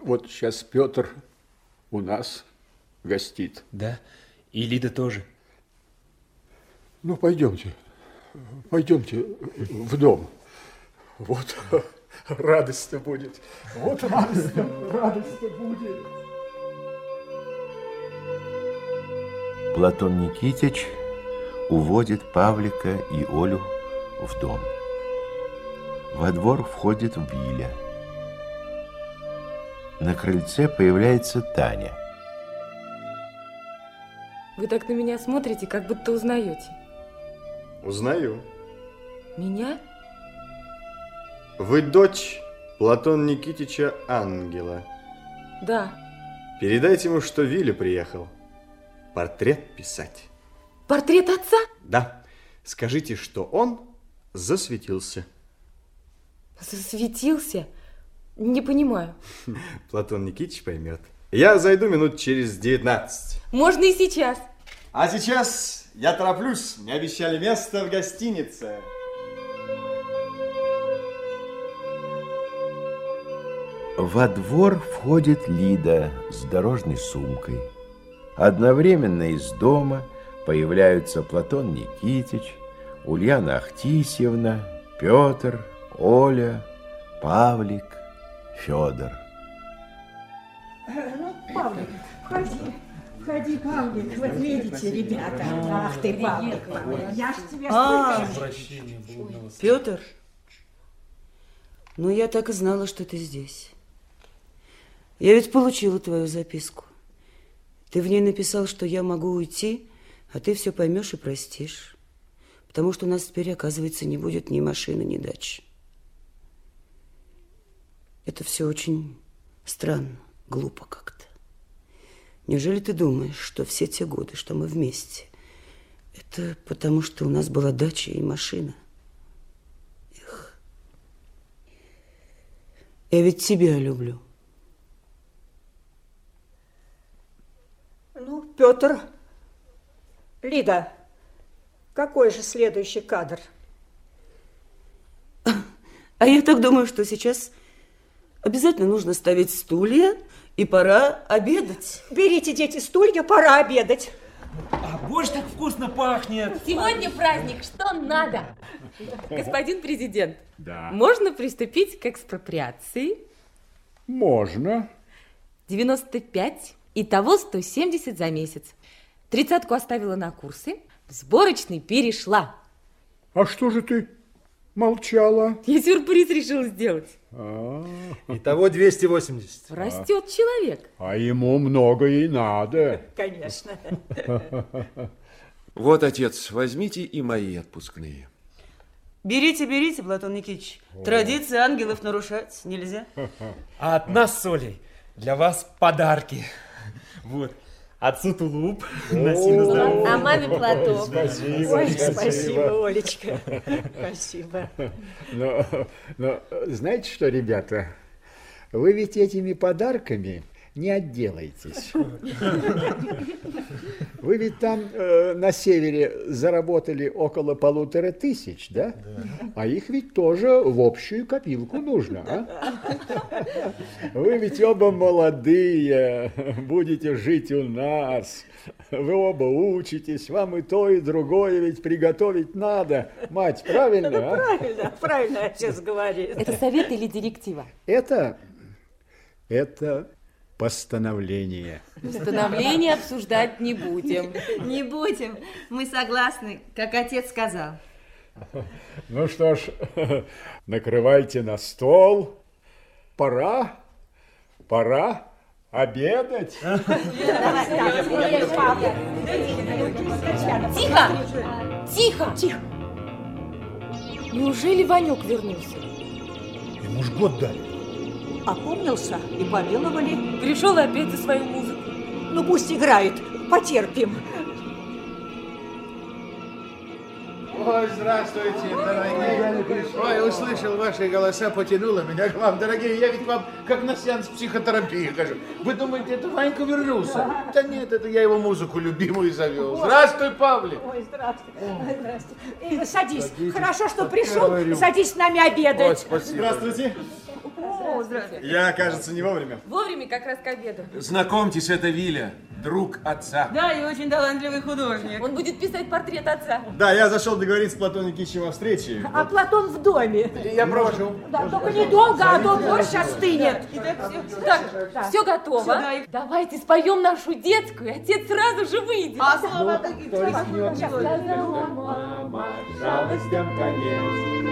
Вот сейчас Петр у нас гостит. Да, и Лида тоже. Ну, пойдемте, пойдемте в дом. Вот радость-то будет. Вот радость радость будет. Платон Никитич уводит Павлика и Олю в дом. Во двор входит Виля. На крыльце появляется Таня. Вы так на меня смотрите, как будто узнаете. Узнаю. Меня? Вы дочь Платона Никитича Ангела. Да. Передайте ему, что Виля приехал. Портрет писать. Портрет отца? Да. Скажите, что он засветился. Засветился? Не понимаю. Платон Никитич поймет. Я зайду минут через 19. Можно и сейчас. А сейчас я тороплюсь. Мне обещали место в гостинице. Во двор входит Лида с дорожной сумкой. Одновременно из дома появляются Платон Никитич, Ульяна Ахтисьевна, Петр, Оля, Павлик, Федор. Ну, Павлик, входи. Входи, Павлик. Вот видите, ребята. Ах ты, Павлик, я ж тебе А, сколько... Петр, ну я так и знала, что ты здесь. Я ведь получила твою записку. Ты в ней написал, что я могу уйти, а ты все поймешь и простишь. Потому что у нас теперь, оказывается, не будет ни машины, ни дачи. Это все очень странно, глупо как-то. Неужели ты думаешь, что все те годы, что мы вместе, это потому, что у нас была дача и машина? Эх. Я ведь тебя люблю. Ну, Петр, Лида, какой же следующий кадр? А я так думаю, что сейчас обязательно нужно ставить стулья, и пора обедать. Берите, дети, стулья, пора обедать. А борщ так вкусно пахнет. Сегодня праздник, что надо? Господин президент, Да. можно приступить к экспроприации? Можно. 95, итого 170 за месяц. Тридцатку оставила на курсы, в сборочный перешла. А что же ты молчала? Я сюрприз решила сделать. А, Итого 280. Растет человек. а ему много и надо. Конечно. Вот, отец, возьмите и мои отпускные. Берите, берите, Платон Никитич. Традиции ангелов нарушать нельзя. А от нас с Олей для вас подарки. Вот. Отцу тулуп. Носи на здоровье. А маме платок. Спасибо, Ой, спасибо, Олечка. Спасибо. Но, но знаете что, ребята, вы ведь этими подарками не отделаетесь. Вы ведь там э, на севере заработали около полутора тысяч, да? А их ведь тоже в общую копилку нужно, а? Вы ведь оба молодые, будете жить у нас. Вы оба учитесь, вам и то, и другое ведь приготовить надо. Мать, правильно, а? Правильно, правильно отец говорит. Это совет или директива? Это, это постановление. Установление обсуждать не будем. Не будем. Мы согласны, как отец сказал. Ну что ж, накрывайте на стол. Пора, пора обедать. Тихо! Тихо! Тихо! Неужели Ванек вернулся? Ему ж год дали. Опомнился и помиловали. Пришел опять за свою музыку. Ну пусть играет, потерпим. Ой, здравствуйте, дорогие. Ой, услышал ваши голоса, потянуло меня к вам, дорогие. Я ведь вам как на сеанс психотерапии хожу. Вы думаете, это Ванька вернулся? Да нет, это я его музыку любимую завел. Здравствуй, Павлик. Ой, здравствуй. Здравствуй. Э, Садись. Хорошо, что пришел. Садись с нами обедать. Ой, спасибо. Здравствуйте. О, здравствуйте. Я, кажется, не вовремя. Вовремя как раз к обеду. Знакомьтесь, это Виля, друг отца. Да, и очень талантливый художник. Он будет писать портрет отца. Да, я зашел договориться с Платоном Никитичем о встрече. А Платон в доме. Я провожу. Да, только недолго, а то борщ остынет. Так, все готово. Давайте споем нашу детскую, отец сразу же выйдет. А слова такие. Мама, жалостям конец,